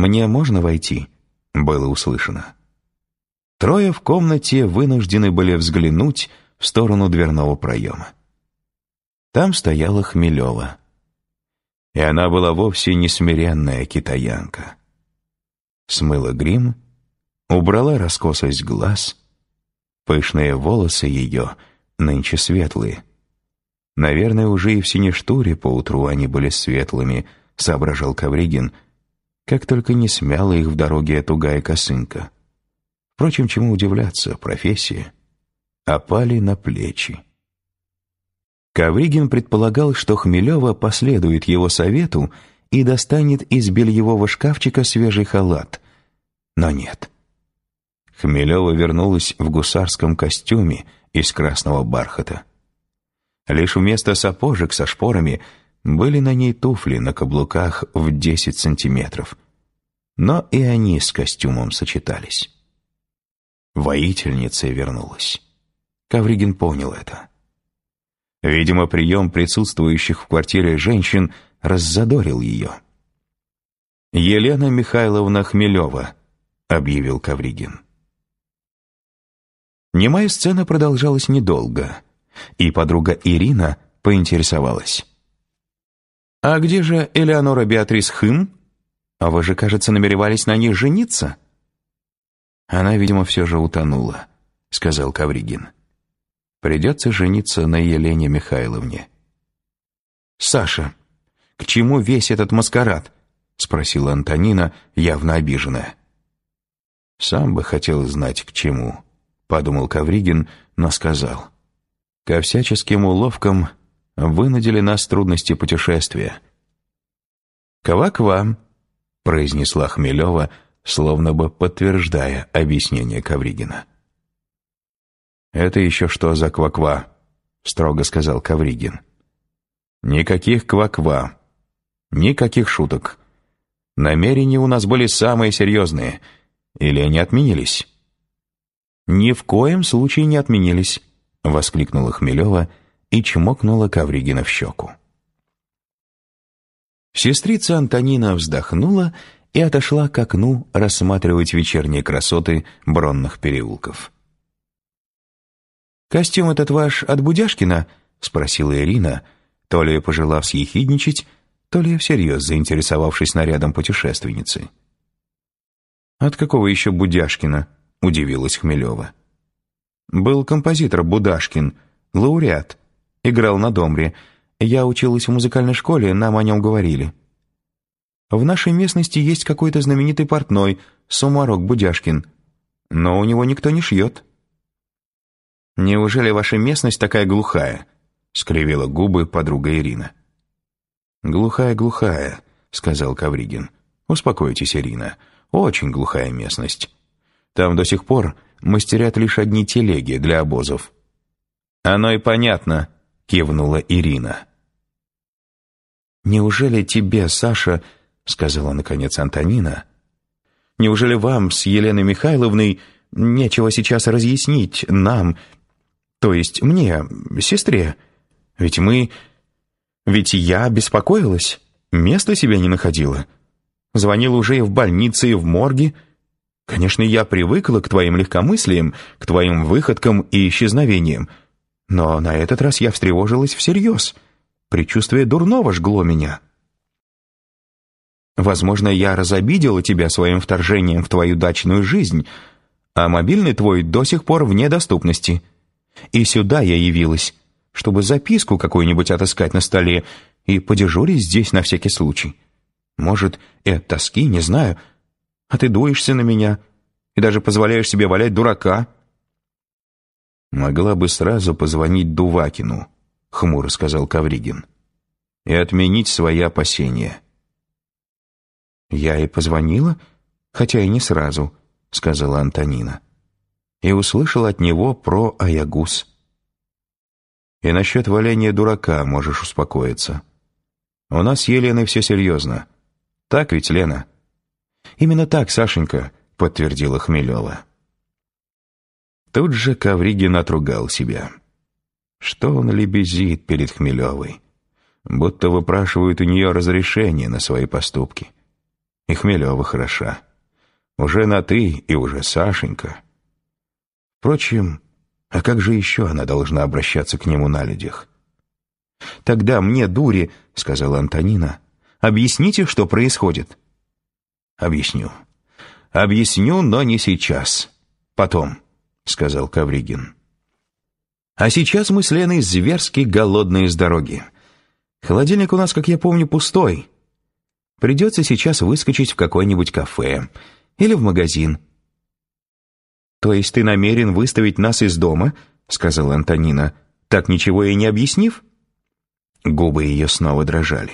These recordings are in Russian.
«Мне можно войти?» — было услышано. Трое в комнате вынуждены были взглянуть в сторону дверного проема. Там стояла Хмелева. И она была вовсе не смиренная китаянка. Смыла грим, убрала раскосость глаз, пышные волосы ее, нынче светлые. Наверное, уже и в Синештуре поутру они были светлыми, соображал Кавригин, как только не смяла их в дороге тугая косынка. Впрочем, чему удивляться, профессия. Опали на плечи. Ковригин предполагал, что Хмелева последует его совету и достанет из бельевого шкафчика свежий халат. Но нет. Хмелева вернулась в гусарском костюме из красного бархата. Лишь вместо сапожек со шпорами были на ней туфли на каблуках в 10 сантиметров. Но и они с костюмом сочетались. Воительница вернулась. Ковригин понял это. Видимо, прием присутствующих в квартире женщин раззадорил ее. «Елена Михайловна Хмелева», — объявил Ковригин. Немая сцена продолжалась недолго, и подруга Ирина поинтересовалась. «А где же Элеонора Беатрис Хым? А вы же, кажется, намеревались на ней жениться?» «Она, видимо, все же утонула», — сказал Кавригин. «Придется жениться на Елене Михайловне». «Саша, к чему весь этот маскарад?» — спросила Антонина, явно обиженная. «Сам бы хотел знать, к чему», — подумал Кавригин, но сказал. «Ко всяческим уловкам вынудили нас трудности путешествия». «Ква-ква», — произнесла Хмелева, — словно бы подтверждая объяснение Ковригина. «Это еще что за кваква?» — строго сказал Ковригин. «Никаких кваква, никаких шуток. Намерения у нас были самые серьезные. Или они отменились?» «Ни в коем случае не отменились», — воскликнула Хмелева и чмокнула Ковригина в щеку. Сестрица Антонина вздохнула и отошла к окну рассматривать вечерние красоты бронных переулков. «Костюм этот ваш от Будяшкина?» — спросила Ирина, то ли пожелав съехидничать, то ли всерьез заинтересовавшись нарядом путешественницы. «От какого еще Будяшкина?» — удивилась Хмелева. «Был композитор Будашкин, лауреат, играл на домре. Я училась в музыкальной школе, нам о нем говорили». В нашей местности есть какой-то знаменитый портной, Сумарок Будяшкин. Но у него никто не шьет». «Неужели ваша местность такая глухая?» — скривила губы подруга Ирина. «Глухая-глухая», — сказал Кавригин. «Успокойтесь, Ирина. Очень глухая местность. Там до сих пор мастерят лишь одни телеги для обозов». «Оно и понятно», — кивнула Ирина. «Неужели тебе, Саша, сказала наконец Антонина. «Неужели вам с Еленой Михайловной нечего сейчас разъяснить нам, то есть мне, сестре? Ведь мы... Ведь я беспокоилась, места себе не находила. Звонила уже и в больнице, и в морге. Конечно, я привыкла к твоим легкомыслиям, к твоим выходкам и исчезновениям. Но на этот раз я встревожилась всерьез. Предчувствие дурного жгло меня». Возможно, я разобидела тебя своим вторжением в твою дачную жизнь, а мобильный твой до сих пор вне доступности. И сюда я явилась, чтобы записку какую-нибудь отыскать на столе и подежурить здесь на всякий случай. Может, и от тоски, не знаю. А ты дуешься на меня и даже позволяешь себе валять дурака. Могла бы сразу позвонить Дувакину, хмуро сказал Кавригин, и отменить свои опасения. «Я и позвонила, хотя и не сразу», — сказала Антонина. И услышал от него про Аягус. «И насчет валяния дурака можешь успокоиться. У нас с Еленой все серьезно. Так ведь, Лена?» «Именно так, Сашенька», — подтвердила Хмелева. Тут же Ковригин отругал себя. Что он лебезит перед Хмелевой? Будто выпрашивает у нее разрешение на свои поступки. И Хмелева хороша. Уже на «ты» и уже Сашенька. Впрочем, а как же еще она должна обращаться к нему на людях? «Тогда мне, дури», — сказала Антонина, — «объясните, что происходит». «Объясню. Объясню, но не сейчас. Потом», — сказал Кавригин. «А сейчас мы с Леной зверски голодные с дороги. Холодильник у нас, как я помню, пустой. Придется сейчас выскочить в какое-нибудь кафе или в магазин». «То есть ты намерен выставить нас из дома?» — сказала Антонина, так ничего и не объяснив? Губы ее снова дрожали.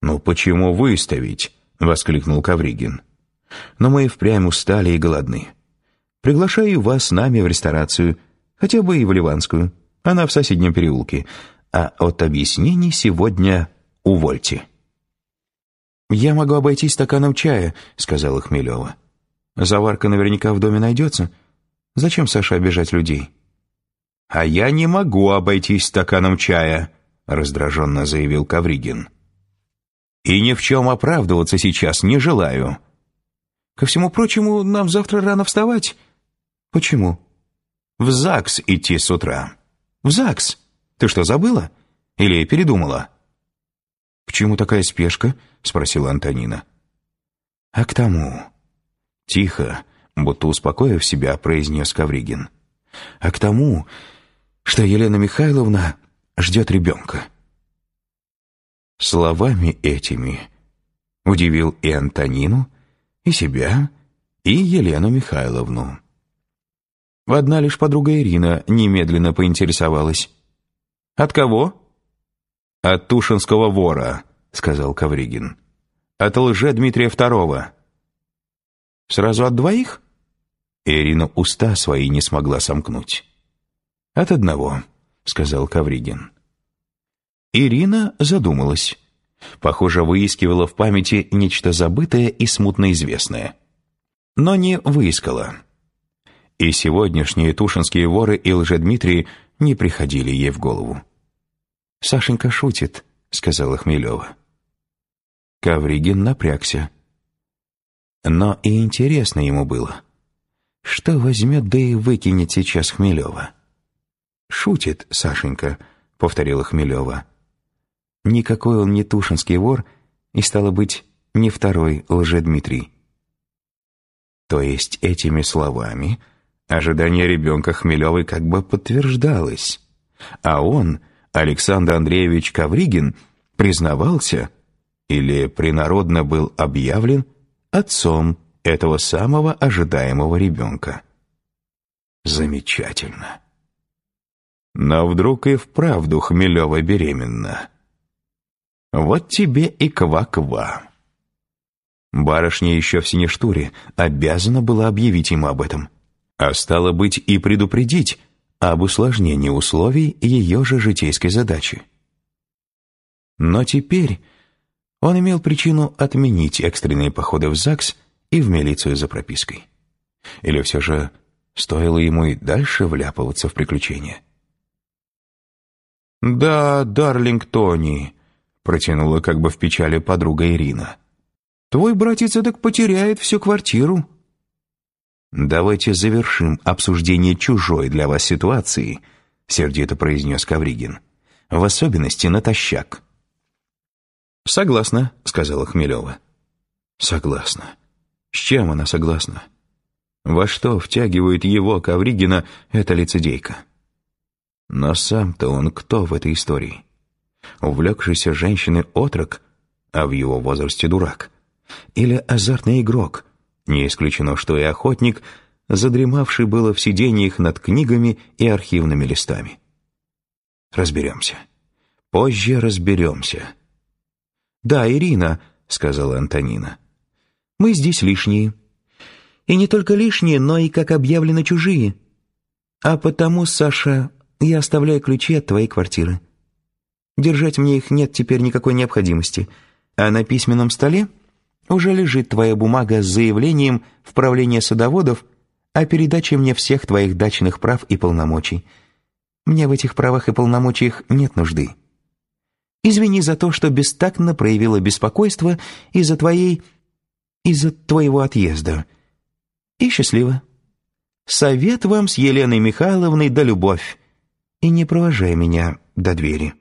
«Ну почему выставить?» — воскликнул Кавригин. «Но мы и впрямь устали и голодны. Приглашаю вас с нами в ресторацию, хотя бы и в Ливанскую. Она в соседнем переулке. А от объяснений сегодня увольте». «Я могу обойтись стаканом чая», — сказала Хмелева. «Заварка наверняка в доме найдется. Зачем, Саша, обижать людей?» «А я не могу обойтись стаканом чая», — раздраженно заявил Кавригин. «И ни в чем оправдываться сейчас не желаю. Ко всему прочему, нам завтра рано вставать». «Почему?» «В ЗАГС идти с утра». «В ЗАГС? Ты что, забыла? Или передумала?» «Почему такая спешка?» — спросила Антонина. «А к тому...» Тихо, будто успокоив себя, произнес Кавригин. «А к тому, что Елена Михайловна ждет ребенка. Словами этими удивил и Антонину, и себя, и Елену Михайловну. Одна лишь подруга Ирина немедленно поинтересовалась. «От кого?» «От Тушинского вора», — сказал Кавригин. «От лже Дмитрия Второго». «Сразу от двоих?» Ирина уста свои не смогла сомкнуть. «От одного», — сказал Кавригин. Ирина задумалась. Похоже, выискивала в памяти нечто забытое и смутно известное. Но не выискала. И сегодняшние тушинские воры и лжедмитрии не приходили ей в голову. «Сашенька шутит», — сказала Хмелева. Кавригин напрягся. Но и интересно ему было. Что возьмет, да и выкинет сейчас Хмелева. «Шутит, Сашенька», — повторила Хмелева. «Никакой он не тушинский вор, и, стало быть, не второй лжедмитрий». То есть этими словами ожидание ребенка Хмелевой как бы подтверждалось, а он, Александр Андреевич Ковригин, признавался или принародно был объявлен отцом этого самого ожидаемого ребенка. Замечательно. Но вдруг и вправду Хмелева беременна. Вот тебе и ква-ква. Барышня еще в Синештуре обязана была объявить ему об этом. А стало быть и предупредить об усложнении условий ее же житейской задачи. Но теперь он имел причину отменить экстренные походы в ЗАГС и в милицию за пропиской. Или все же стоило ему и дальше вляпываться в приключения? «Да, Дарлинг Тони», — протянула как бы в печали подруга Ирина. «Твой братец эдак потеряет всю квартиру». «Давайте завершим обсуждение чужой для вас ситуации», — сердито произнес Кавригин. «В особенности натощак». «Согласна», — сказала Хмелева. «Согласна. С чем она согласна? Во что втягивает его, Кавригина, эта лицедейка?» Но сам-то он кто в этой истории? Увлекшийся женщиной отрок, а в его возрасте дурак? Или азартный игрок? Не исключено, что и охотник, задремавший было в сидениях над книгами и архивными листами. Разберемся. Позже разберемся. «Да, Ирина», — сказала Антонина. «Мы здесь лишние. И не только лишние, но и, как объявлено, чужие. А потому, Саша, я оставляю ключи от твоей квартиры. Держать мне их нет теперь никакой необходимости, а на письменном столе уже лежит твоя бумага с заявлением в правление садоводов о передаче мне всех твоих дачных прав и полномочий. Мне в этих правах и полномочиях нет нужды. Извини за то, что бестактно проявила беспокойство из-за твоей из-за твоего отъезда. И счастливо. Совет вам с Еленой Михайловной да любовь. И не провожай меня до двери».